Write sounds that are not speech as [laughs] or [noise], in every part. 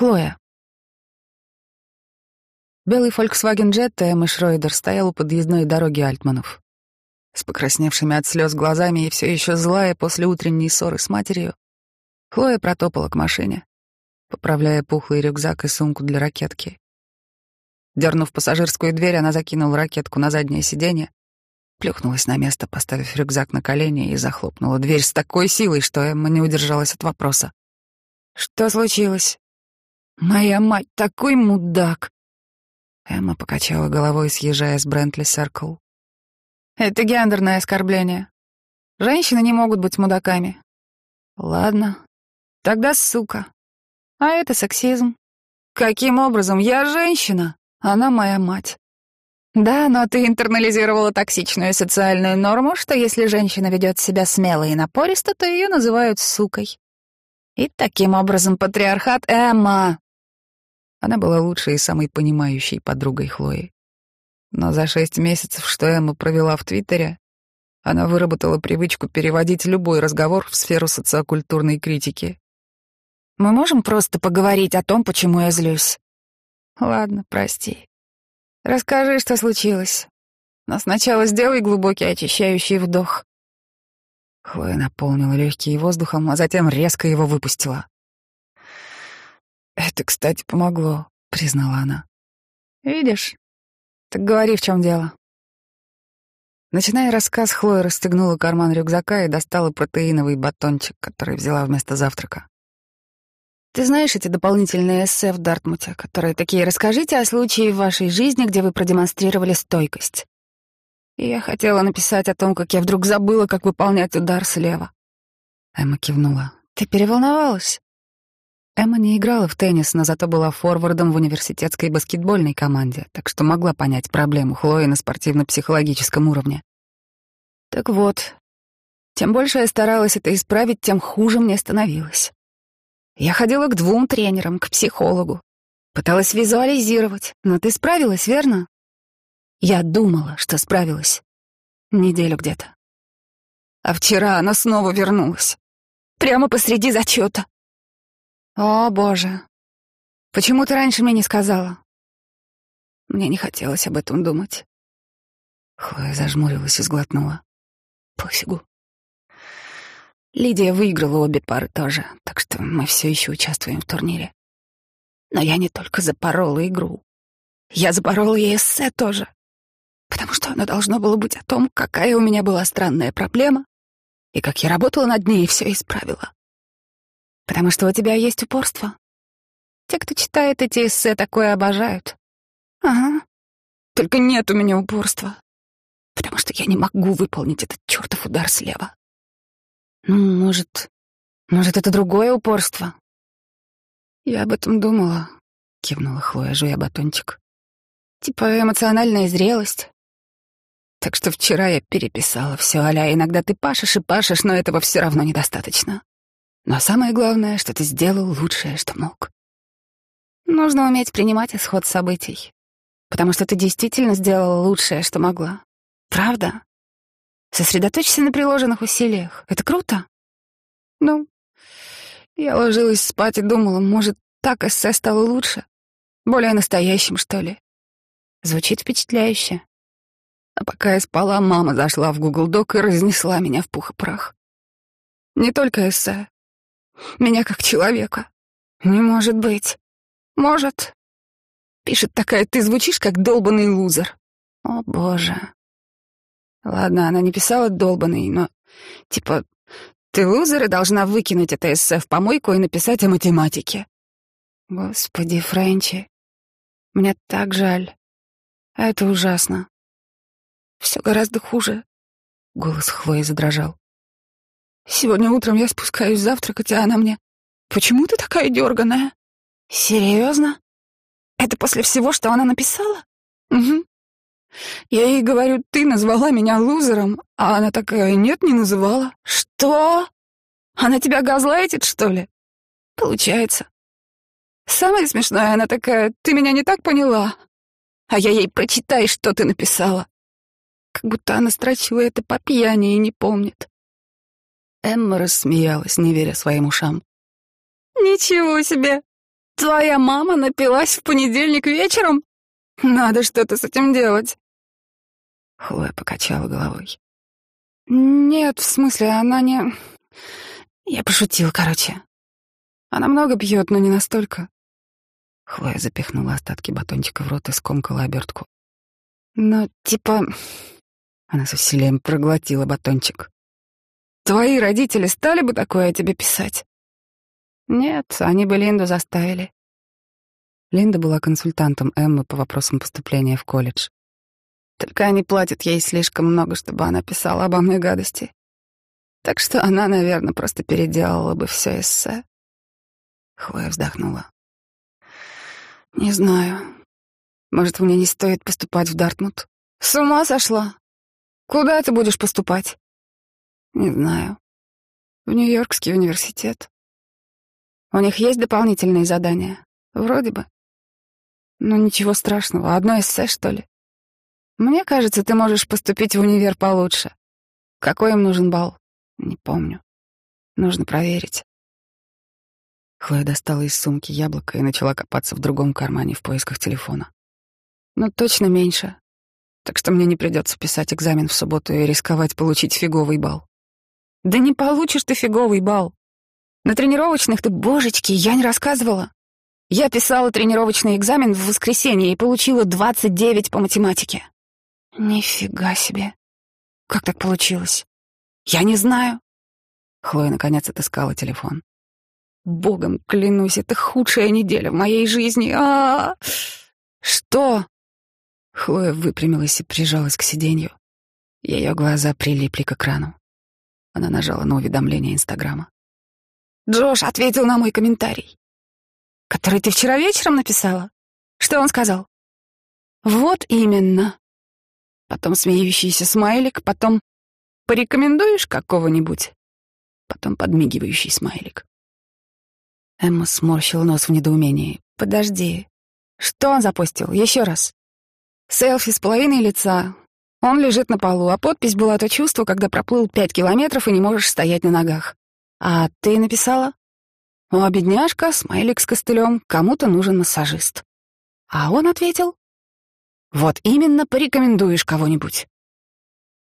Хлоя. Белый Volkswagen Jetta Эммы Шройдер стоял у подъездной дороги Альтманов. С покрасневшими от слез глазами и все еще злая после утренней ссоры с матерью, Хлоя протопала к машине, поправляя пухлый рюкзак и сумку для ракетки. Дернув пассажирскую дверь, она закинула ракетку на заднее сиденье, плюхнулась на место, поставив рюкзак на колени и захлопнула дверь с такой силой, что Эмма не удержалась от вопроса. «Что случилось?» «Моя мать такой мудак!» Эмма покачала головой, съезжая с Брентли Серкл. «Это гендерное оскорбление. Женщины не могут быть мудаками». «Ладно, тогда сука. А это сексизм. Каким образом? Я женщина, она моя мать. Да, но ты интернализировала токсичную социальную норму, что если женщина ведет себя смело и напористо, то ее называют сукой. И таким образом патриархат Эмма. Она была лучшей и самой понимающей подругой Хлои. Но за шесть месяцев, что Эмма провела в Твиттере, она выработала привычку переводить любой разговор в сферу социокультурной критики. «Мы можем просто поговорить о том, почему я злюсь?» «Ладно, прости. Расскажи, что случилось. Но сначала сделай глубокий очищающий вдох». Хлоя наполнила легкие воздухом, а затем резко его выпустила. «Это, кстати, помогло», — признала она. «Видишь? Так говори, в чем дело». Начиная рассказ, Хлоя расстегнула карман рюкзака и достала протеиновый батончик, который взяла вместо завтрака. «Ты знаешь эти дополнительные эссе в Дартмуте, которые такие «Расскажите о случае в вашей жизни, где вы продемонстрировали стойкость». И я хотела написать о том, как я вдруг забыла, как выполнять удар слева. Эмма кивнула. «Ты переволновалась?» Эмма не играла в теннис, но зато была форвардом в университетской баскетбольной команде, так что могла понять проблему Хлои на спортивно-психологическом уровне. Так вот, чем больше я старалась это исправить, тем хуже мне становилось. Я ходила к двум тренерам, к психологу. Пыталась визуализировать, но ты справилась, верно? Я думала, что справилась. Неделю где-то. А вчера она снова вернулась. Прямо посреди зачета. О, боже. Почему ты раньше мне не сказала? Мне не хотелось об этом думать. Хлоя зажмурилась и сглотнула. Пофигу. Лидия выиграла обе пары тоже, так что мы все еще участвуем в турнире. Но я не только запорола игру. Я запорола и эссе тоже. Потому что оно должно было быть о том, какая у меня была странная проблема, и как я работала над ней и все исправила. Потому что у тебя есть упорство. Те, кто читает эти эссе, такое обожают. Ага. Только нет у меня упорства. Потому что я не могу выполнить этот чертов удар слева. Ну, может, может, это другое упорство? Я об этом думала, кивнула Хлоя, жуя батончик. Типа эмоциональная зрелость. Так что вчера я переписала все, аля, иногда ты пашешь и пашешь, но этого все равно недостаточно. Но самое главное, что ты сделал лучшее, что мог. Нужно уметь принимать исход событий, потому что ты действительно сделала лучшее, что могла. Правда? Сосредоточься на приложенных усилиях. Это круто. Ну, я ложилась спать и думала, может, так эссе стало лучше, более настоящим, что ли. Звучит впечатляюще. А пока я спала, мама зашла в Google Doc и разнесла меня в пух и прах. Не только эссе, меня как человека. Не может быть. Может. Пишет такая, ты звучишь как долбанный лузер. О, боже. Ладно, она не писала долбанный, но... Типа, ты лузер и должна выкинуть это эссе в помойку и написать о математике. Господи, Френчи. Мне так жаль. А это ужасно. Все гораздо хуже. Голос Хлои задрожал. Сегодня утром я спускаюсь завтракать, а она мне... Почему ты такая дерганая? Серьезно? Это после всего, что она написала? Угу. Я ей говорю, ты назвала меня лузером, а она такая, нет, не называла. Что? Она тебя газлайтит, что ли? Получается. Самое смешное, она такая, ты меня не так поняла. А я ей прочитай, что ты написала. Как будто она строчила это по пьяни и не помнит. Эмма рассмеялась, не веря своим ушам. «Ничего себе! Твоя мама напилась в понедельник вечером? Надо что-то с этим делать. Хлоя покачала головой. Нет, в смысле, она не... Я пошутил, короче. Она много пьет, но не настолько. Хлоя запихнула остатки батончика в рот и скомкала обертку. Но, типа... Она со усилием проглотила батончик. Твои родители стали бы такое о тебе писать? Нет, они бы Линду заставили. Линда была консультантом Эммы по вопросам поступления в колледж. Только они платят ей слишком много, чтобы она писала обо мне гадости. Так что она, наверное, просто переделала бы все эссе. Хлоя вздохнула. Не знаю. Может, мне не стоит поступать в Дартмут? С ума сошла? Куда ты будешь поступать? Не знаю. В Нью-Йоркский университет. У них есть дополнительные задания? Вроде бы. Ну, ничего страшного. Одно эссе, что ли? Мне кажется, ты можешь поступить в универ получше. Какой им нужен балл? Не помню. Нужно проверить. Хлоя достала из сумки яблоко и начала копаться в другом кармане в поисках телефона. Ну, точно меньше. Так что мне не придется писать экзамен в субботу и рисковать получить фиговый балл. Да не получишь ты фиговый балл. На тренировочных ты, божечки, я не рассказывала. Я писала тренировочный экзамен в воскресенье и получила 29 по математике. Нифига себе. Как так получилось? Я не знаю. Хлоя наконец отыскала телефон. Богом клянусь, это худшая неделя в моей жизни. А, -а, -а! Что? Хлоя выпрямилась и прижалась к сиденью. Ее глаза прилипли к экрану. Она нажала на уведомление Инстаграма. Джош ответил на мой комментарий. Который ты вчера вечером написала? Что он сказал? Вот именно. Потом смеющийся смайлик, потом порекомендуешь какого-нибудь? Потом подмигивающий смайлик. Эмма сморщила нос в недоумении. Подожди. Что он запустил? Еще раз. Селфи с половиной лица. Он лежит на полу, а подпись была то чувство, когда проплыл пять километров и не можешь стоять на ногах. А ты написала? О, бедняжка, смайлик с костылем, кому-то нужен массажист. А он ответил? Вот именно порекомендуешь кого-нибудь.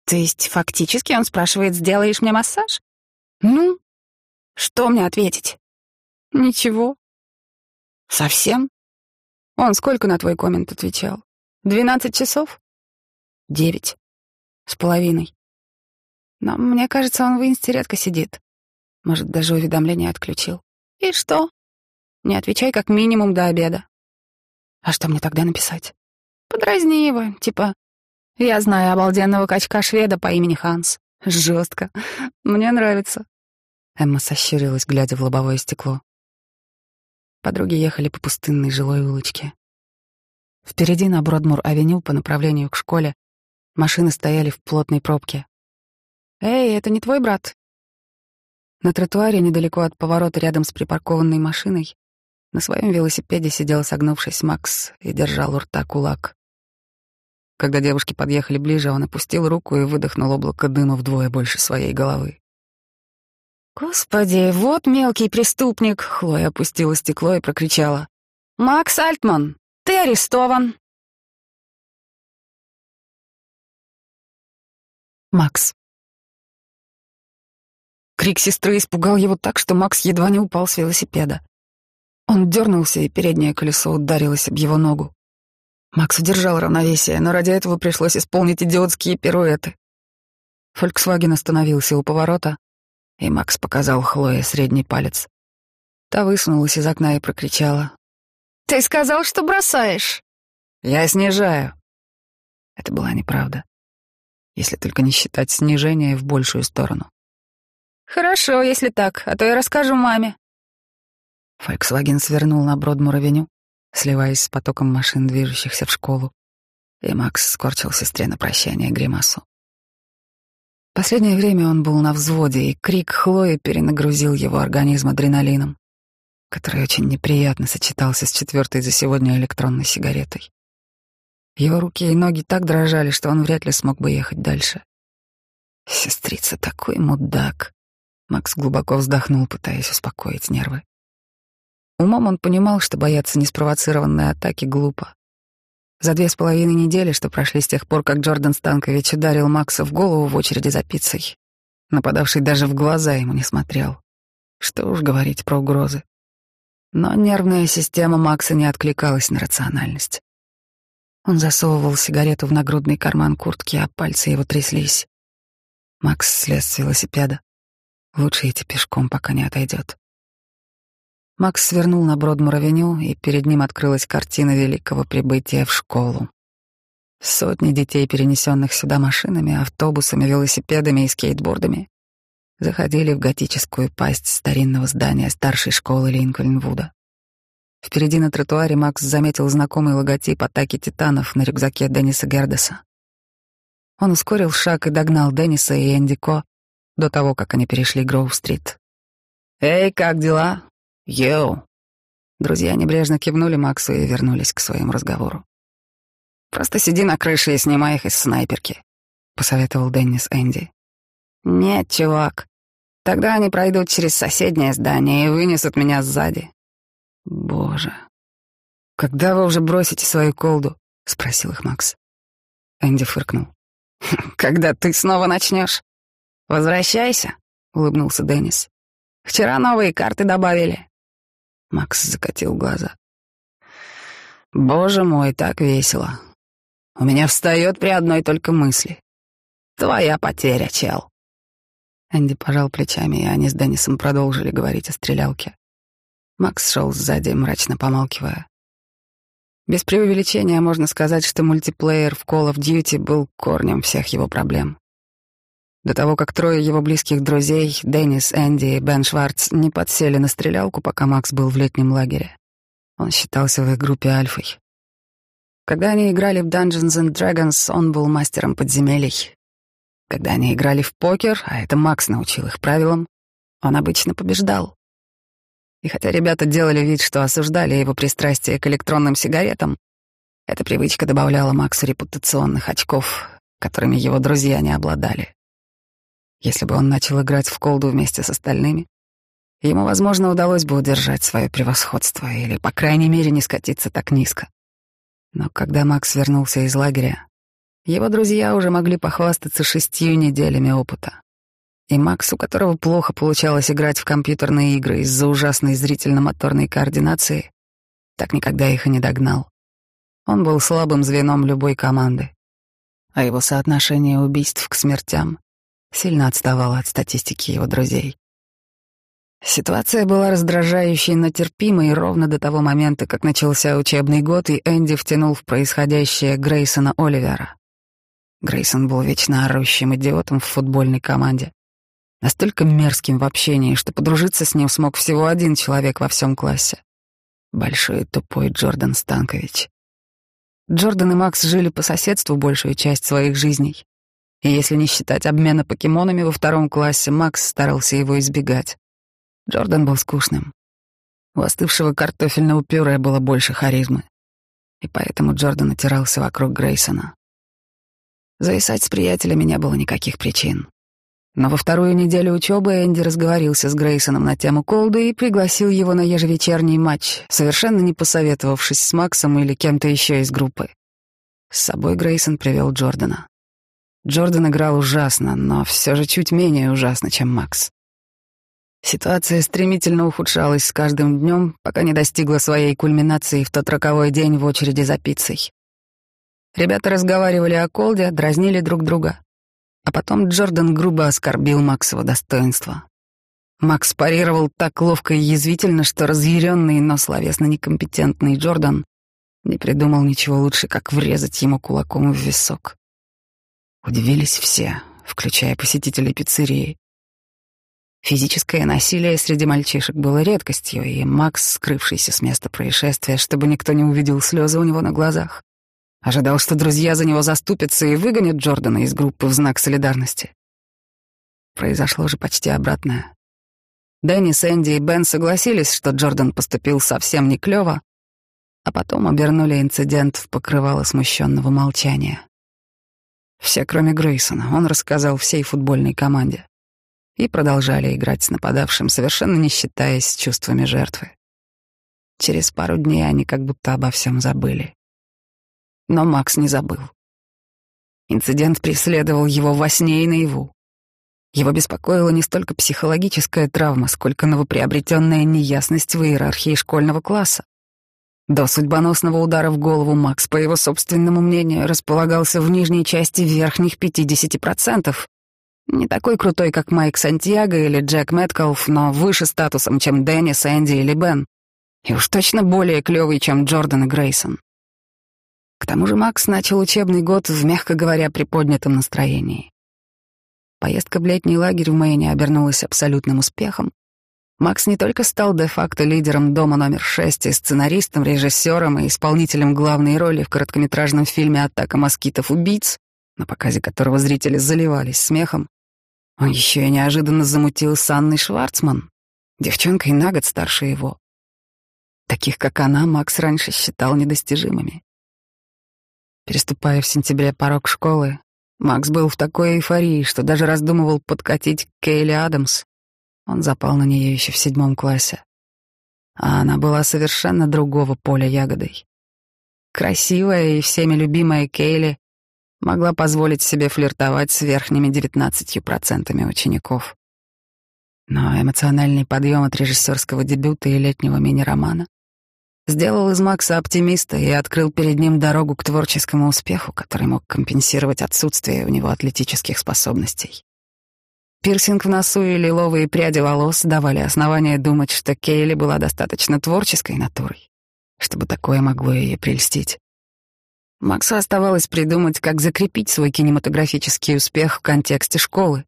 То есть фактически он спрашивает, сделаешь мне массаж? Ну, что мне ответить? Ничего. Совсем? Он сколько на твой коммент отвечал? Двенадцать часов? Девять. С половиной. Но мне кажется, он в инсте редко сидит. Может, даже уведомление отключил. И что? Не отвечай как минимум до обеда. А что мне тогда написать? Подразни его, типа «Я знаю обалденного качка-шведа по имени Ханс». Жестко. Мне нравится. Эмма сощурилась, глядя в лобовое стекло. Подруги ехали по пустынной жилой улочке. Впереди на Бродмур-авеню по направлению к школе машины стояли в плотной пробке. «Эй, это не твой брат?» На тротуаре, недалеко от поворота, рядом с припаркованной машиной, на своем велосипеде сидел согнувшись Макс и держал у рта кулак. Когда девушки подъехали ближе, он опустил руку и выдохнул облако дыма вдвое больше своей головы. «Господи, вот мелкий преступник!» — Хлоя опустила стекло и прокричала. «Макс Альтман, ты арестован!» Макс. Крик сестры испугал его так, что Макс едва не упал с велосипеда. Он дернулся, и переднее колесо ударилось об его ногу. Макс удержал равновесие, но ради этого пришлось исполнить идиотские пируэты. Фольксваген остановился у поворота, и Макс показал Хлое средний палец. Та высунулась из окна и прокричала. «Ты сказал, что бросаешь!» «Я снижаю!» Это была неправда, если только не считать снижение в большую сторону. «Хорошо, если так, а то я расскажу маме». Фольксваген свернул на Бродмур-авеню, сливаясь с потоком машин, движущихся в школу, и Макс скорчил сестре на прощание гримасу. Последнее время он был на взводе, и крик Хлои перенагрузил его организм адреналином, который очень неприятно сочетался с четвертой за сегодня электронной сигаретой. Его руки и ноги так дрожали, что он вряд ли смог бы ехать дальше. Сестрица такой мудак. Макс глубоко вздохнул, пытаясь успокоить нервы. Умом он понимал, что бояться неспровоцированной атаки глупо. За две с половиной недели, что прошли с тех пор, как Джордан Станкович ударил Макса в голову в очереди за пиццей, нападавший даже в глаза ему не смотрел. Что уж говорить про угрозы. Но нервная система Макса не откликалась на рациональность. Он засовывал сигарету в нагрудный карман куртки, а пальцы его тряслись. Макс слез с велосипеда. Лучше идти пешком, пока не отойдет. Макс свернул на Бродмур-авеню, и перед ним открылась картина великого прибытия в школу. Сотни детей, перенесенных сюда машинами, автобусами, велосипедами и скейтбордами, заходили в готическую пасть старинного здания старшей школы Линкольнвуда. Впереди на тротуаре Макс заметил знакомый логотип атаки титанов на рюкзаке Денниса Гердеса. Он ускорил шаг и догнал Денниса и Энди Ко до того, как они перешли Гроув-стрит. «Эй, как дела?» «Йоу!» Друзья небрежно кивнули Максу и вернулись к своему разговору. «Просто сиди на крыше и снимай их из снайперки», — посоветовал Деннис Энди. «Нет, чувак. Тогда они пройдут через соседнее здание и вынесут меня сзади». «Боже. Когда вы уже бросите свою колду?» — спросил их Макс. Энди фыркнул. «Когда ты снова начнешь? Возвращайся», — улыбнулся Деннис. «Вчера новые карты добавили. Макс закатил глаза. Боже мой, так весело. У меня встает при одной только мысли. Твоя потеря, чел. Энди пожал плечами, и они с Деннисом продолжили говорить о стрелялке. Макс шел сзади, мрачно помалкивая. Без преувеличения можно сказать, что мультиплеер в Call of Duty был корнем всех его проблем. До того, как трое его близких друзей, Деннис, Энди и Бен Шварц, не подсели на стрелялку, пока Макс был в летнем лагере. Он считался в их группе альфой. Когда они играли в Dungeons and Dragons, он был мастером подземелий. Когда они играли в покер, а это Макс научил их правилам, он обычно побеждал. И хотя ребята делали вид, что осуждали его пристрастие к электронным сигаретам, эта привычка добавляла Максу репутационных очков, которыми его друзья не обладали. Если бы он начал играть в колду вместе с остальными, ему, возможно, удалось бы удержать свое превосходство или, по крайней мере, не скатиться так низко. Но когда Макс вернулся из лагеря, его друзья уже могли похвастаться шестью неделями опыта. И Макс, у которого плохо получалось играть в компьютерные игры из-за ужасной зрительно-моторной координации, так никогда их и не догнал. Он был слабым звеном любой команды, а его соотношение убийств к смертям сильно отставала от статистики его друзей. Ситуация была раздражающей, но терпимой ровно до того момента, как начался учебный год, и Энди втянул в происходящее Грейсона Оливера. Грейсон был вечно орущим идиотом в футбольной команде. Настолько мерзким в общении, что подружиться с ним смог всего один человек во всем классе. Большой тупой Джордан Станкович. Джордан и Макс жили по соседству большую часть своих жизней. И если не считать обмена покемонами во втором классе, Макс старался его избегать. Джордан был скучным. У остывшего картофельного пюре было больше харизмы. И поэтому Джордан отирался вокруг Грейсона. Зависать с приятелями не было никаких причин. Но во вторую неделю учебы Энди разговорился с Грейсоном на тему Колды и пригласил его на ежевечерний матч, совершенно не посоветовавшись с Максом или кем-то еще из группы. С собой Грейсон привел Джордана. Джордан играл ужасно, но все же чуть менее ужасно, чем Макс. Ситуация стремительно ухудшалась с каждым днем, пока не достигла своей кульминации в тот роковой день в очереди за пиццей. Ребята разговаривали о Колде, дразнили друг друга. А потом Джордан грубо оскорбил Максово достоинство. Макс парировал так ловко и язвительно, что разъяренный, но словесно некомпетентный Джордан не придумал ничего лучше, как врезать ему кулаком в висок. Удивились все, включая посетителей пиццерии. Физическое насилие среди мальчишек было редкостью, и Макс, скрывшийся с места происшествия, чтобы никто не увидел слезы у него на глазах, ожидал, что друзья за него заступятся и выгонят Джордана из группы в знак солидарности. Произошло же почти обратное. Дэнни, Сэнди и Бен согласились, что Джордан поступил совсем не клёво, а потом обернули инцидент в покрывало смущенного молчания. Все, кроме Грейсона, он рассказал всей футбольной команде. И продолжали играть с нападавшим, совершенно не считаясь чувствами жертвы. Через пару дней они как будто обо всем забыли. Но Макс не забыл. Инцидент преследовал его во сне и наяву. Его беспокоила не столько психологическая травма, сколько новоприобретенная неясность в иерархии школьного класса. До судьбоносного удара в голову Макс, по его собственному мнению, располагался в нижней части верхних 50%. Не такой крутой, как Майк Сантьяго или Джек Мэткалф, но выше статусом, чем Деннис, Энди или Бен. И уж точно более клёвый, чем Джордан и Грейсон. К тому же Макс начал учебный год в, мягко говоря, приподнятом настроении. Поездка в летний лагерь в Мэйне обернулась абсолютным успехом. Макс не только стал де-факто лидером дома номер шесть и сценаристом, режиссером и исполнителем главной роли в короткометражном фильме «Атака москитов-убийц», на показе которого зрители заливались смехом, он еще и неожиданно замутил с Анной Шварцман, девчонкой на год старше его. Таких, как она, Макс раньше считал недостижимыми. Переступая в сентябре порог школы, Макс был в такой эйфории, что даже раздумывал подкатить к Кейли Адамс. Он запал на нее еще в седьмом классе. А она была совершенно другого поля ягодой. Красивая и всеми любимая Кейли могла позволить себе флиртовать с верхними девятнадцатью процентами учеников. Но эмоциональный подъем от режиссерского дебюта и летнего мини-романа сделал из Макса оптимиста и открыл перед ним дорогу к творческому успеху, который мог компенсировать отсутствие у него атлетических способностей. Пирсинг в носу и лиловые пряди волос давали основания думать, что Кейли была достаточно творческой натурой, чтобы такое могло ее прельстить. Максу оставалось придумать, как закрепить свой кинематографический успех в контексте школы.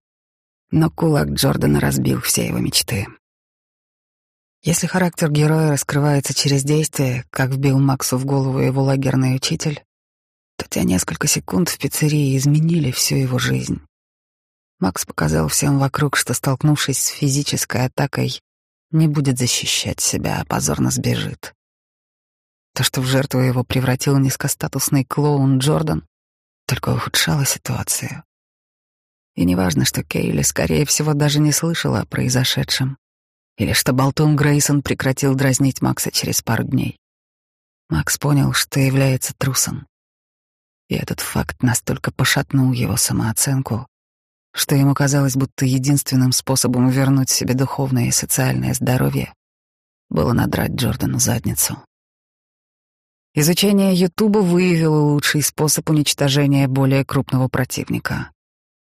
Но кулак Джордана разбил все его мечты. Если характер героя раскрывается через действие, как вбил Максу в голову его лагерный учитель, то те несколько секунд в пиццерии изменили всю его жизнь. Макс показал всем вокруг, что, столкнувшись с физической атакой, не будет защищать себя, а позорно сбежит. То, что в жертву его превратил низкостатусный клоун Джордан, только ухудшало ситуацию. И неважно, что Кейли, скорее всего, даже не слышала о произошедшем. Или что болтун Грейсон прекратил дразнить Макса через пару дней. Макс понял, что является трусом. И этот факт настолько пошатнул его самооценку, что ему казалось, будто единственным способом вернуть себе духовное и социальное здоровье было надрать Джордану задницу. Изучение Ютуба выявило лучший способ уничтожения более крупного противника.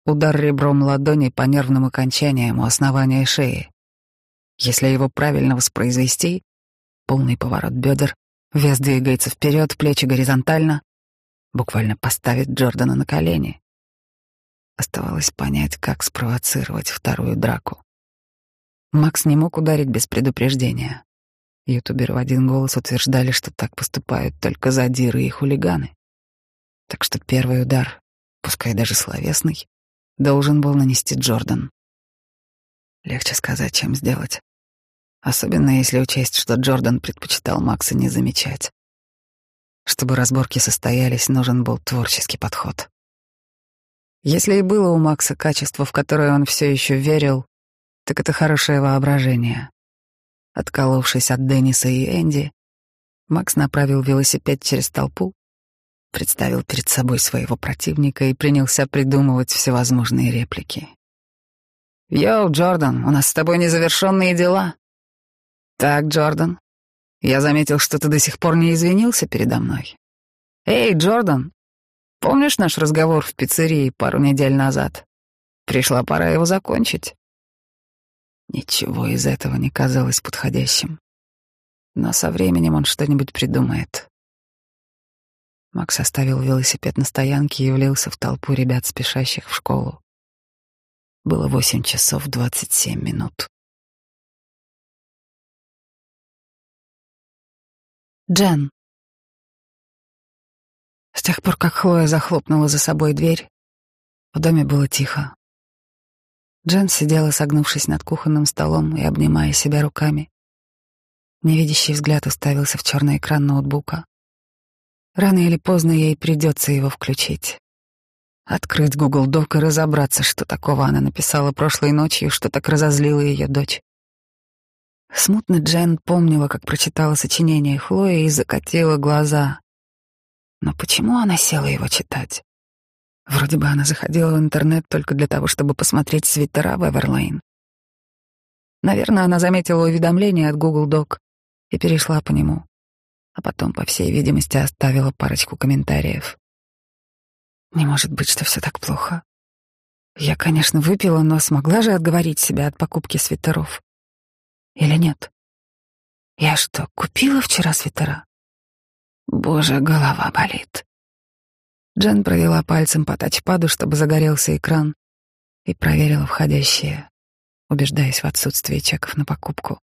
Удар ребром ладони по нервным окончаниям у основания шеи. Если его правильно воспроизвести, полный поворот бедер, вес двигается вперед, плечи горизонтально, буквально поставить Джордана на колени. Оставалось понять, как спровоцировать вторую драку. Макс не мог ударить без предупреждения. Ютуберы в один голос утверждали, что так поступают только задиры и хулиганы. Так что первый удар, пускай даже словесный, должен был нанести Джордан. Легче сказать, чем сделать. Особенно если учесть, что Джордан предпочитал Макса не замечать. Чтобы разборки состоялись, нужен был творческий подход. Если и было у Макса качество, в которое он все еще верил, так это хорошее воображение. Отколовшись от Денниса и Энди, Макс направил велосипед через толпу, представил перед собой своего противника и принялся придумывать всевозможные реплики. «Йоу, Джордан, у нас с тобой незавершенные дела. «Так, Джордан, я заметил, что ты до сих пор не извинился передо мной. Эй, Джордан, помнишь наш разговор в пиццерии пару недель назад? Пришла пора его закончить». Ничего из этого не казалось подходящим. Но со временем он что-нибудь придумает. Макс оставил велосипед на стоянке и влился в толпу ребят, спешащих в школу. Было восемь часов двадцать семь минут. Джен. С тех пор, как Хлоя захлопнула за собой дверь, в доме было тихо. Джен сидела, согнувшись над кухонным столом и обнимая себя руками. Невидящий взгляд уставился в черный экран ноутбука. Рано или поздно ей придется его включить. Открыть Google Doc и разобраться, что такого она написала прошлой ночью, что так разозлило ее дочь. Смутно Джен помнила, как прочитала сочинение Хлои и закатила глаза. Но почему она села его читать? Вроде бы она заходила в интернет только для того, чтобы посмотреть свитера в Эверлейн. Наверное, она заметила уведомление от Google Doc и перешла по нему, а потом, по всей видимости, оставила парочку комментариев. Не может быть, что все так плохо. Я, конечно, выпила, но смогла же отговорить себя от покупки свитеров. Или нет? Я что, купила вчера свитера? Боже, голова болит. Джен провела пальцем по тачпаду, чтобы загорелся экран, и проверила входящие, убеждаясь в отсутствии чеков на покупку.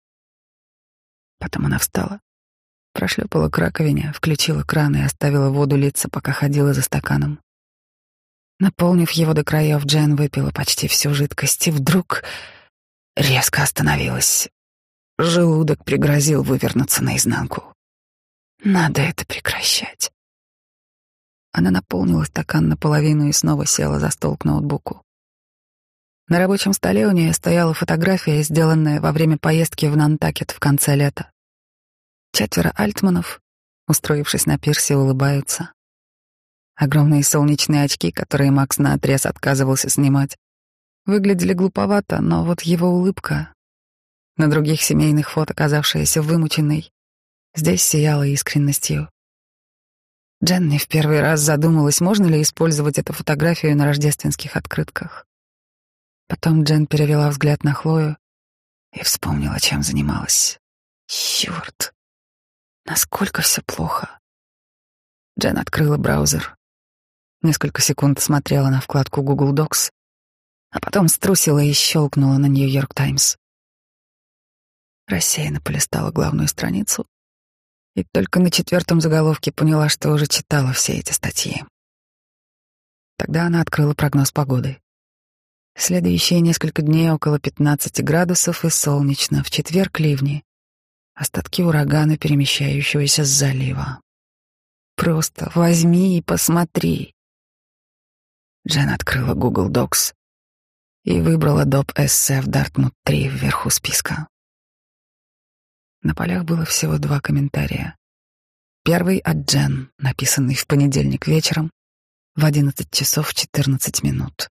Потом она встала, прошлепала к раковине, включила кран и оставила воду литься, пока ходила за стаканом. Наполнив его до краев, Джен выпила почти всю жидкость и вдруг резко остановилась. Желудок пригрозил вывернуться наизнанку. Надо это прекращать. Она наполнила стакан наполовину и снова села за стол к ноутбуку. На рабочем столе у нее стояла фотография, сделанная во время поездки в Нантакет в конце лета. Четверо альтманов, устроившись на пирсе, улыбаются. Огромные солнечные очки, которые Макс наотрез отказывался снимать, выглядели глуповато, но вот его улыбка, на других семейных фото казавшаяся вымученной, здесь сияла искренностью. Джен не в первый раз задумалась, можно ли использовать эту фотографию на рождественских открытках. Потом Джен перевела взгляд на Хлою и вспомнила, чем занималась. Черт, насколько все плохо. Джен открыла браузер. Несколько секунд смотрела на вкладку Google Docs, а потом струсила и щелкнула на New York Times. Рассеянно полистала главную страницу и только на четвертом заголовке поняла, что уже читала все эти статьи. Тогда она открыла прогноз погоды. Следующие несколько дней около 15 градусов и солнечно, в четверг ливни. Остатки урагана, перемещающегося с залива. Просто возьми и посмотри. Джен открыла Google Docs и выбрала доп. эссе в Дартмут-3 вверху списка. На полях было всего два комментария. Первый от Джен, написанный в понедельник вечером в 11 часов 14 минут.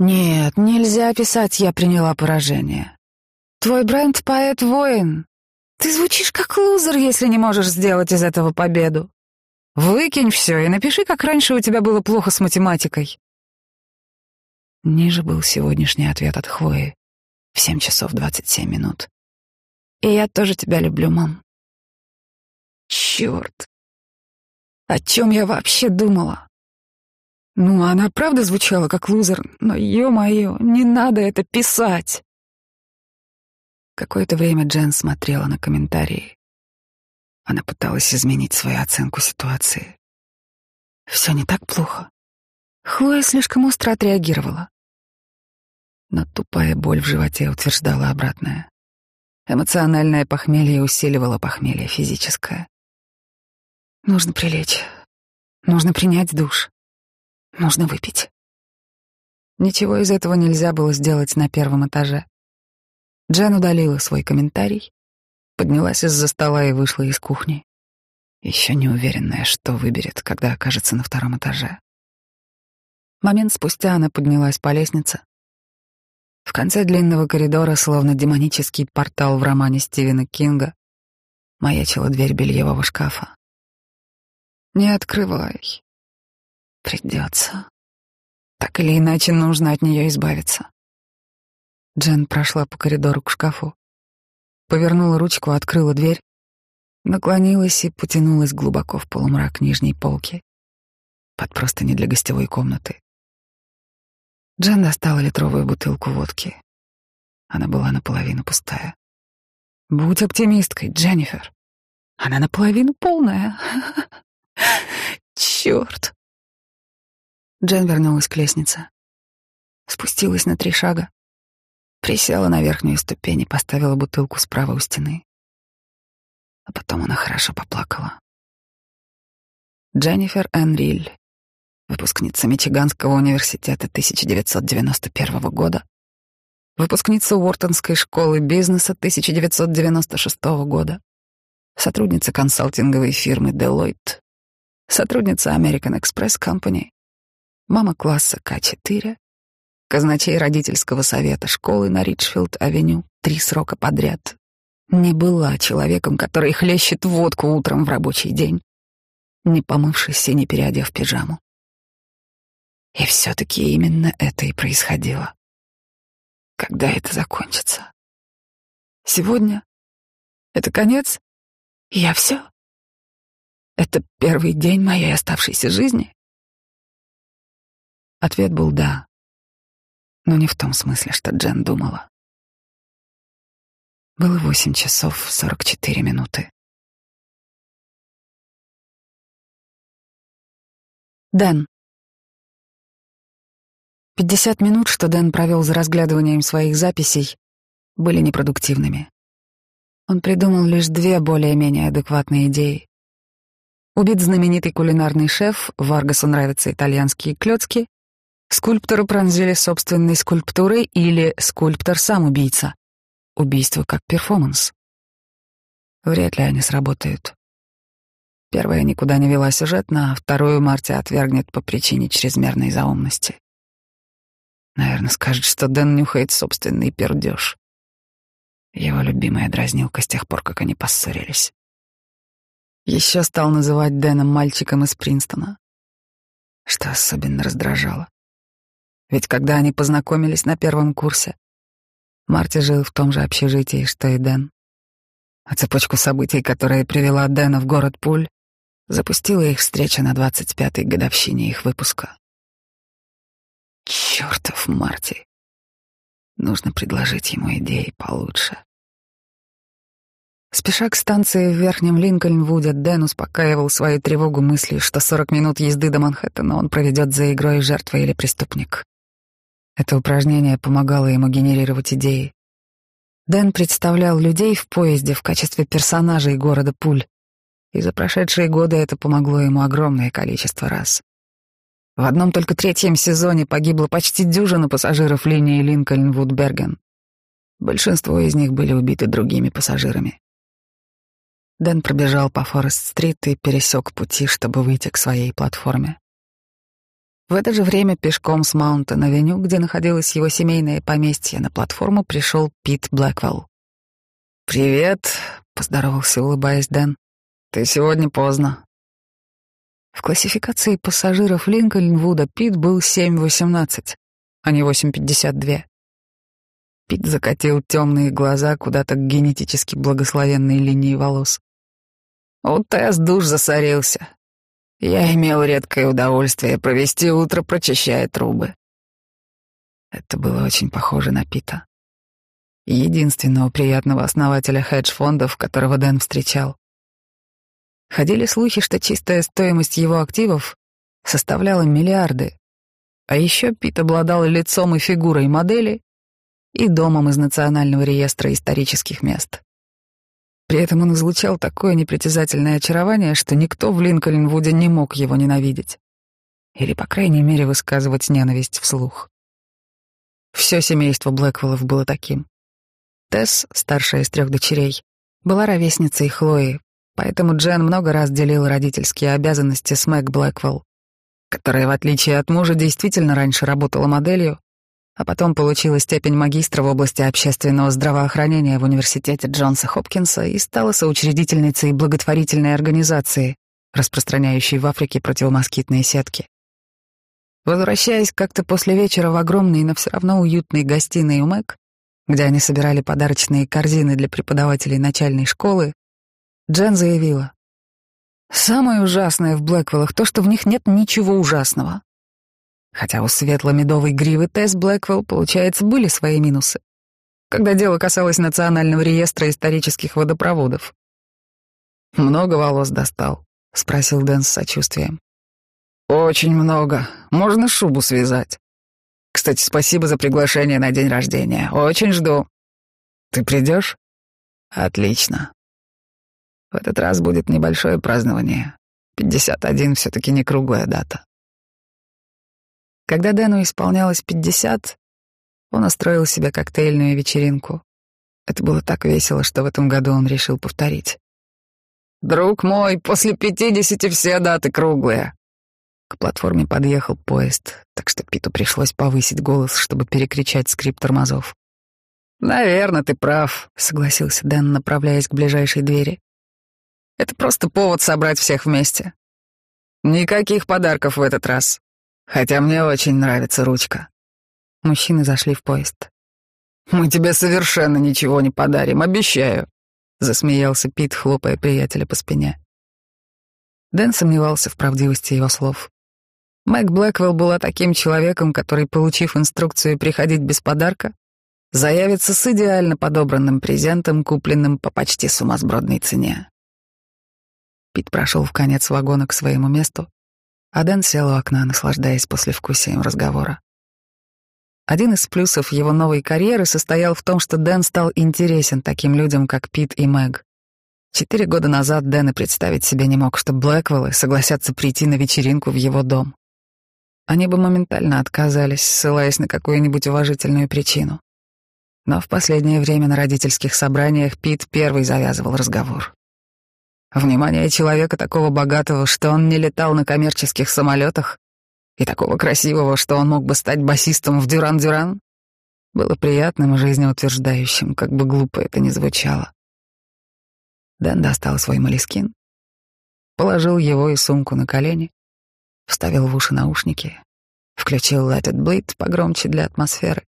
«Нет, нельзя писать «я приняла поражение». Твой бренд — поэт-воин. Ты звучишь как лузер, если не можешь сделать из этого победу. Выкинь все и напиши, как раньше у тебя было плохо с математикой. Ниже был сегодняшний ответ от Хлои в семь часов двадцать семь минут. И я тоже тебя люблю, мам. Черт. О чем я вообще думала? Ну, она правда звучала как лузер, но, ё-моё, не надо это писать. Какое-то время Джен смотрела на комментарии. Она пыталась изменить свою оценку ситуации. Все не так плохо. Хлоя слишком остро отреагировала. Но тупая боль в животе утверждала обратное. Эмоциональное похмелье усиливало похмелье физическое. Нужно прилечь. Нужно принять душ. Нужно выпить. Ничего из этого нельзя было сделать на первом этаже. Джен удалила свой комментарий поднялась из-за стола и вышла из кухни, еще не уверенная, что выберет, когда окажется на втором этаже. Момент спустя она поднялась по лестнице. В конце длинного коридора, словно демонический портал в романе Стивена Кинга, маячила дверь бельевого шкафа. «Не открывай. Придется. Так или иначе нужно от нее избавиться». Джен прошла по коридору к шкафу повернула ручку, открыла дверь, наклонилась и потянулась глубоко в полумрак нижней полки, под простыни для гостевой комнаты. Джен достала литровую бутылку водки. Она была наполовину пустая. «Будь оптимисткой, Дженнифер. Она наполовину полная. [laughs] Черт!» Джен вернулась к лестнице. Спустилась на три шага, Присела на верхнюю ступень и поставила бутылку справа у стены. А потом она хорошо поплакала. Дженнифер Энриль, выпускница Мичиганского университета 1991 года, выпускница Уортонской школы бизнеса 1996 года, сотрудница консалтинговой фирмы Deloitte, сотрудница American Express Company, мама класса К4, казначей родительского совета школы на Ричфилд-авеню три срока подряд, не была человеком, который хлещет водку утром в рабочий день, не помывшись и не переодев пижаму. И все-таки именно это и происходило. Когда это закончится? Сегодня? Это конец? Я все? Это первый день моей оставшейся жизни? Ответ был «да», но не в том смысле, что Джен думала. Было восемь часов сорок четыре минуты. Дэн. Пятьдесят минут, что Дэн провел за разглядыванием своих записей, были непродуктивными. Он придумал лишь две более-менее адекватные идеи. Убит знаменитый кулинарный шеф, Варгасу нравятся итальянские клёцки, скульптора пронзили собственной скульптурой или скульптор сам убийца. Убийство как перформанс. Вряд ли они сработают. Первая никуда не вела сюжетно, а вторую Марти отвергнет по причине чрезмерной заумности. Наверное, скажет, что Дэн нюхает собственный пердеж. Его любимая дразнилка с тех пор, как они поссорились. Еще стал называть Дэном мальчиком из Принстона, что особенно раздражало. Ведь когда они познакомились на первом курсе, Марти жил в том же общежитии, что и Дэн. А цепочку событий, которая привела Дэна в город Пуль, запустила их встреча на 25-й годовщине их выпуска. Чёртов Марти. Нужно предложить ему идеи получше. Спеша к станции в Верхнем Линкольнвуде, Дэн успокаивал свою тревогу мыслью, что 40 минут езды до Манхэттена он проведет за игрой жертва или преступник. Это упражнение помогало ему генерировать идеи. Дэн представлял людей в поезде в качестве персонажей города Пуль, и за прошедшие годы это помогло ему огромное количество раз. В одном только третьем сезоне погибло почти дюжина пассажиров линии Линкольн-Вудберген. Большинство из них были убиты другими пассажирами. Дэн пробежал по Форест-стрит и пересек пути, чтобы выйти к своей платформе. В это же время пешком с Маунтон-авеню, где находилось его семейное поместье, на платформу пришел Пит Блэквелл. «Привет», — поздоровался, улыбаясь Дэн. «Ты сегодня поздно». В классификации пассажиров Линкольнвуда Пит был 7.18, а не 8.52. Пит закатил темные глаза куда-то к генетически благословенной линии волос. «У Тесс душ засорился. Я имел редкое удовольствие провести утро, прочищая трубы. Это было очень похоже на Пита. Единственного приятного основателя хедж-фондов, которого Дэн встречал. Ходили слухи, что чистая стоимость его активов составляла миллиарды. А еще Пит обладал лицом и фигурой модели и домом из Национального реестра исторических мест. При этом он излучал такое непритязательное очарование, что никто в Линкольнвуде не мог его ненавидеть. Или, по крайней мере, высказывать ненависть вслух. Все семейство Блэквеллов было таким. Тесс, старшая из трех дочерей, была ровесницей Хлои, поэтому Джен много раз делил родительские обязанности с Мэг Блэквелл, которая, в отличие от мужа, действительно раньше работала моделью, а потом получила степень магистра в области общественного здравоохранения в университете Джонса Хопкинса и стала соучредительницей благотворительной организации, распространяющей в Африке противомоскитные сетки. Возвращаясь как-то после вечера в огромной, но все равно уютной гостиной у Мэг, где они собирали подарочные корзины для преподавателей начальной школы, Джен заявила, «Самое ужасное в Блэквеллах то, что в них нет ничего ужасного. Хотя у светло-медовой гривы Тесс Блэквелл, получается, были свои минусы, когда дело касалось Национального реестра исторических водопроводов. «Много волос достал?» — спросил Дэн с сочувствием. «Очень много. Можно шубу связать. Кстати, спасибо за приглашение на день рождения. Очень жду. Ты придешь? Отлично. В этот раз будет небольшое празднование. Пятьдесят один все-таки не круглая дата. Когда Дэну исполнялось пятьдесят, Он устроил себе коктейльную вечеринку. Это было так весело, что в этом году он решил повторить. «Друг мой, после пятидесяти все даты круглые». К платформе подъехал поезд, так что Питу пришлось повысить голос, чтобы перекричать скрип тормозов. «Наверное, ты прав», — согласился Дэн, направляясь к ближайшей двери. «Это просто повод собрать всех вместе. Никаких подарков в этот раз. Хотя мне очень нравится ручка». Мужчины зашли в поезд. «Мы тебе совершенно ничего не подарим, обещаю», — засмеялся Пит, хлопая приятеля по спине. Дэн сомневался в правдивости его слов. Мэг Блэквелл была таким человеком, который, получив инструкцию приходить без подарка, заявится с идеально подобранным презентом, купленным по почти сумасбродной цене. Пит прошел в конец вагона к своему месту, а Дэн сел у окна, наслаждаясь послевкусием разговора. Один из плюсов его новой карьеры состоял в том, что Дэн стал интересен таким людям, как Пит и Мэг. Четыре года назад Дэн и представить себе не мог, что Блэквеллы согласятся прийти на вечеринку в его дом. Они бы моментально отказались, ссылаясь на какую-нибудь уважительную причину. Но в последнее время на родительских собраниях Пит первый завязывал разговор. Внимание человека такого богатого, что он не летал на коммерческих самолетах, и такого красивого, что он мог бы стать басистом в Дюран-Дюран, было приятным и жизнеутверждающим, как бы глупо это ни звучало. Дэн достал свой молескин, положил его и сумку на колени, вставил в уши наушники, включил Let It Bleed погромче для атмосферы,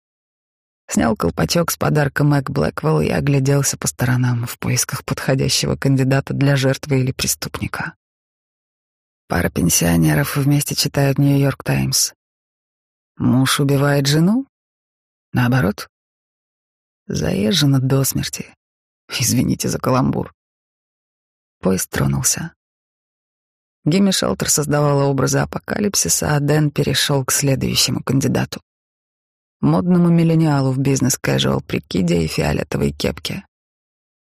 снял колпачок с подарка Мэг Блэквелл и огляделся по сторонам в поисках подходящего кандидата для жертвы или преступника. Пара пенсионеров вместе читают Нью-Йорк Таймс. Муж убивает жену? Наоборот. Заезжена до смерти. Извините за каламбур. Поезд тронулся. Гимми Шелтер создавала образы апокалипсиса, а Дэн перешел к следующему кандидату. Модному миллениалу в бизнес-кэжуал прикиде и фиолетовой кепке.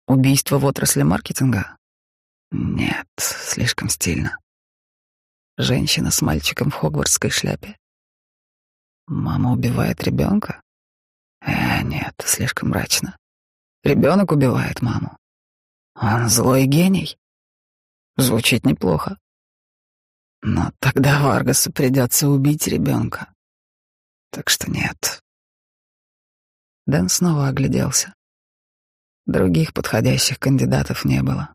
Убийство в отрасли маркетинга? Нет, слишком стильно. Женщина с мальчиком в хогвартской шляпе. Мама убивает ребенка? Э, нет, слишком мрачно. Ребенок убивает маму. Он злой гений. Звучит неплохо. Но тогда Варгасу придется убить ребенка. Так что нет. Дэн снова огляделся. Других подходящих кандидатов не было.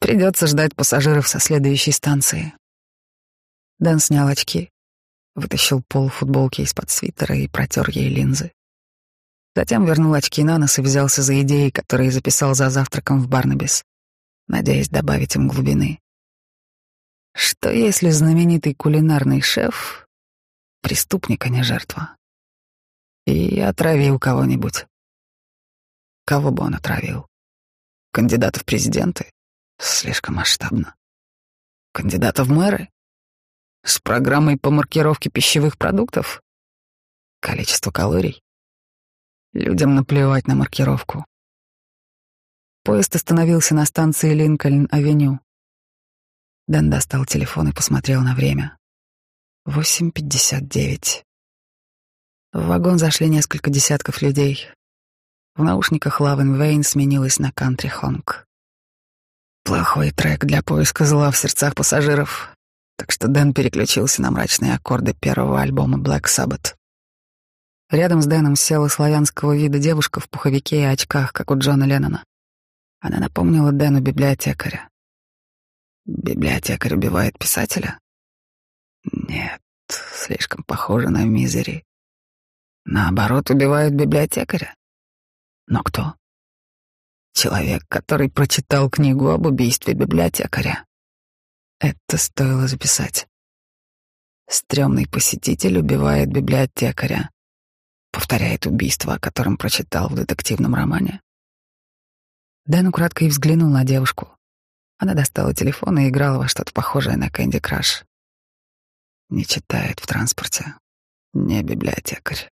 Придется ждать пассажиров со следующей станции. Дэн снял очки, вытащил пол футболки из-под свитера и протер ей линзы. Затем вернул очки на нос и взялся за идеи, которые записал за завтраком в Барнабис, надеясь добавить им глубины. Что если знаменитый кулинарный шеф — преступник, а не жертва? И отравил кого-нибудь. Кого бы он отравил? Кандидата в президенты? Слишком масштабно. Кандидата в мэры? С программой по маркировке пищевых продуктов? Количество калорий? Людям наплевать на маркировку. Поезд остановился на станции Линкольн-авеню. Дэн достал телефон и посмотрел на время. 8.59. В вагон зашли несколько десятков людей. В наушниках Лавен Вейн сменилась на кантри Хонг. Плохой трек для поиска зла в сердцах пассажиров так что Дэн переключился на мрачные аккорды первого альбома Black Sabbath. Рядом с Дэном села славянского вида девушка в пуховике и очках, как у Джона Леннона. Она напомнила Дэну библиотекаря. Библиотекарь убивает писателя? Нет, слишком похоже на мизери. Наоборот, убивают библиотекаря. Но кто? Человек, который прочитал книгу об убийстве библиотекаря. Это стоило записать. Стремный посетитель убивает библиотекаря. Повторяет убийство, о котором прочитал в детективном романе. Дэн украдкой взглянул на девушку. Она достала телефон и играла во что-то похожее на Кэнди Краш. Не читает в транспорте. Не библиотекарь.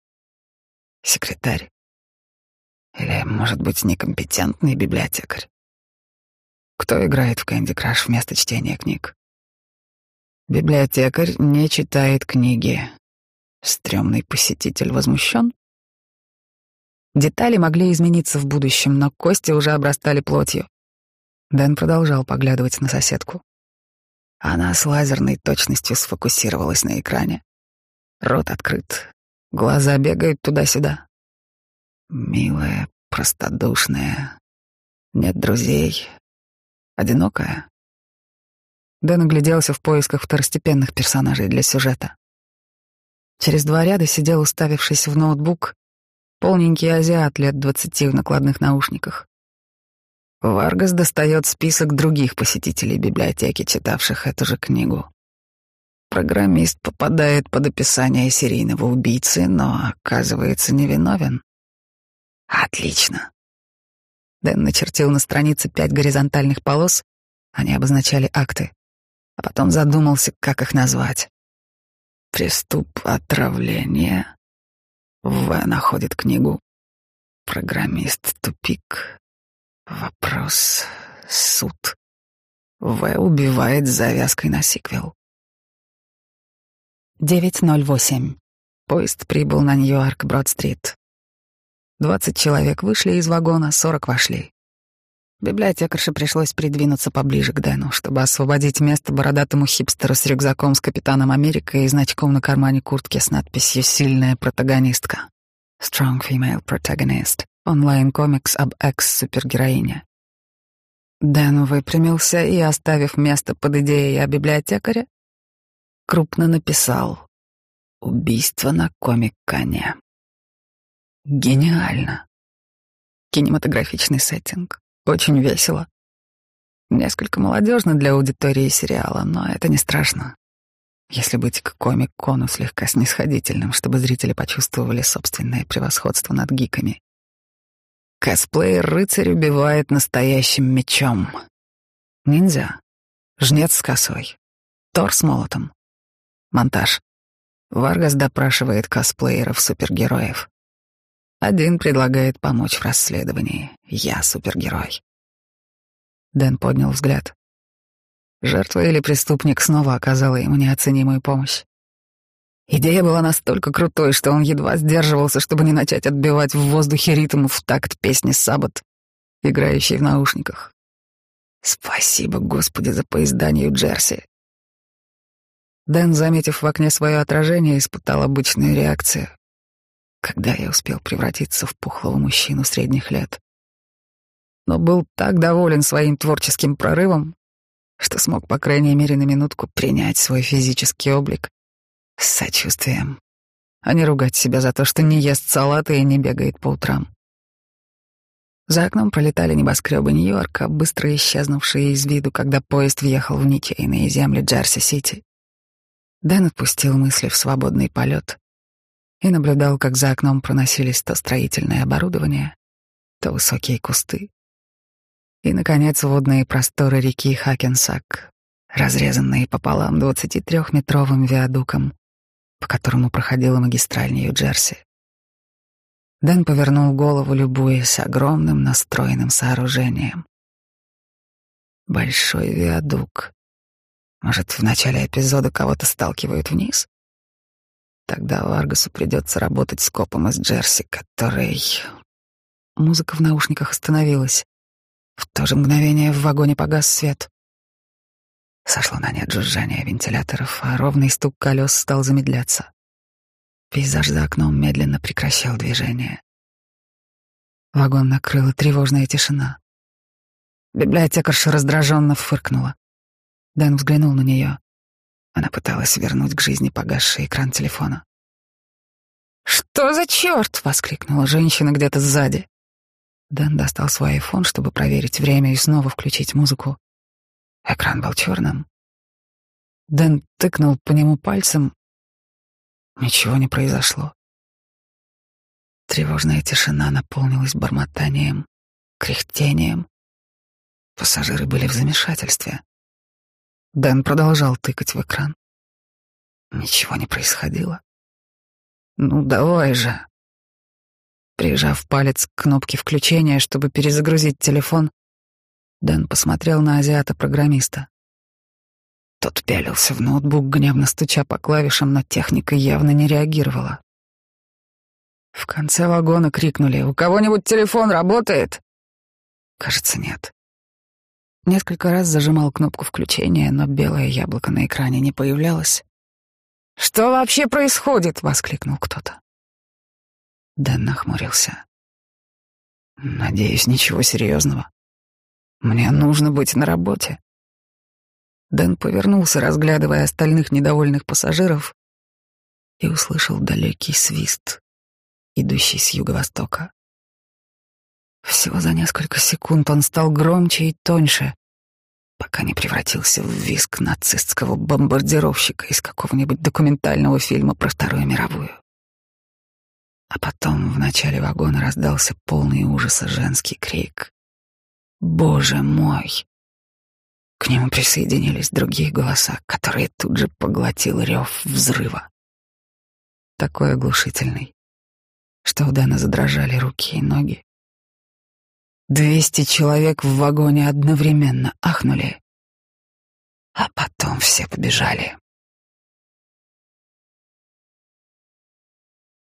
Секретарь. Или, может быть, некомпетентный библиотекарь. Кто играет в Кэнди Краш вместо чтения книг? Библиотекарь не читает книги. Стремный посетитель возмущен? Детали могли измениться в будущем, но кости уже обрастали плотью. Дэн продолжал поглядывать на соседку. Она с лазерной точностью сфокусировалась на экране. Рот открыт, глаза бегают туда-сюда. Милая, простодушная, нет друзей, одинокая. Дэн огляделся в поисках второстепенных персонажей для сюжета. Через два ряда сидел, уставившись в ноутбук, полненький азиат лет двадцати в накладных наушниках. Варгас достает список других посетителей библиотеки, читавших эту же книгу. Программист попадает под описание серийного убийцы, но оказывается невиновен. Отлично. Дэн начертил на странице пять горизонтальных полос, они обозначали акты, а потом задумался, как их назвать. Приступ отравления. В находит книгу. Программист тупик. Вопрос. Суд. В убивает с завязкой на сиквел. 9.08. Поезд прибыл на Нью-Арк Брод-стрит. Двадцать человек вышли из вагона, сорок вошли. Библиотекарше пришлось придвинуться поближе к Дэну, чтобы освободить место бородатому хипстеру с рюкзаком с капитаном Америка и значком на кармане куртки с надписью «Сильная протагонистка». Strong Female Protagonist. Онлайн-комикс об экс-супергероине. Дэн выпрямился и, оставив место под идеей о библиотекаре, крупно написал «Убийство на комик-коне». Гениально. Кинематографичный сеттинг. Очень весело. Несколько молодежно для аудитории сериала, но это не страшно. Если быть к комик-кону слегка снисходительным, чтобы зрители почувствовали собственное превосходство над гиками. Косплеер-рыцарь убивает настоящим мечом. Ниндзя. Жнец с косой. Тор с молотом. Монтаж. Варгас допрашивает косплееров-супергероев. Один предлагает помочь в расследовании. Я супергерой. Дэн поднял взгляд. Жертва или преступник снова оказала ему неоценимую помощь. Идея была настолько крутой, что он едва сдерживался, чтобы не начать отбивать в воздухе ритм в такт песни «Саббат», играющей в наушниках. Спасибо, Господи, за поезда Нью-Джерси. Дэн, заметив в окне свое отражение, испытал обычную реакцию. Когда я успел превратиться в пухлого мужчину средних лет? Но был так доволен своим творческим прорывом, что смог, по крайней мере, на минутку принять свой физический облик с сочувствием, а не ругать себя за то, что не ест салаты и не бегает по утрам. За окном пролетали небоскребы Нью-Йорка, быстро исчезнувшие из виду, когда поезд въехал в ничейные земли Джерси-Сити. Дэн отпустил мысли в свободный полет и наблюдал, как за окном проносились то строительное оборудование, то высокие кусты. И, наконец, водные просторы реки Хакенсак, разрезанные пополам 23-метровым виадуком, по которому проходила магистраль Нью-Джерси. Дэн повернул голову, любуясь огромным настроенным сооружением. Большой виадук. Может, в начале эпизода кого-то сталкивают вниз? Тогда Варгасу придется работать с копом из Джерси, который... Музыка в наушниках остановилась. В то же мгновение в вагоне погас свет. Сошло на нет жужжание вентиляторов, а ровный стук колес стал замедляться. Пейзаж за окном медленно прекращал движение. Вагон накрыла тревожная тишина. Библиотекарша раздраженно фыркнула. Дэн взглянул на нее. Она пыталась вернуть к жизни погасший экран телефона. «Что за черт?» — воскликнула женщина где-то сзади. Дэн достал свой айфон, чтобы проверить время и снова включить музыку. Экран был черным. Дэн тыкнул по нему пальцем. Ничего не произошло. Тревожная тишина наполнилась бормотанием, кряхтением. Пассажиры были в замешательстве. Дэн продолжал тыкать в экран. Ничего не происходило. Ну давай же. Прижав палец к кнопке включения, чтобы перезагрузить телефон, Дэн посмотрел на азиата-программиста. Тот пялился в ноутбук, гневно стуча по клавишам, но техника явно не реагировала. В конце вагона крикнули «У кого-нибудь телефон работает?» Кажется, нет. Несколько раз зажимал кнопку включения, но белое яблоко на экране не появлялось. «Что вообще происходит?» — воскликнул кто-то. Дэн нахмурился. «Надеюсь, ничего серьезного. Мне нужно быть на работе». Дэн повернулся, разглядывая остальных недовольных пассажиров, и услышал далекий свист, идущий с юго-востока. Всего за несколько секунд он стал громче и тоньше, пока не превратился в виск нацистского бомбардировщика из какого-нибудь документального фильма про Вторую мировую. А потом в начале вагона раздался полный ужаса женский крик. «Боже мой!» К нему присоединились другие голоса, которые тут же поглотил рев взрыва. Такой оглушительный, что у Дэна задрожали руки и ноги. Двести человек в вагоне одновременно ахнули, а потом все побежали.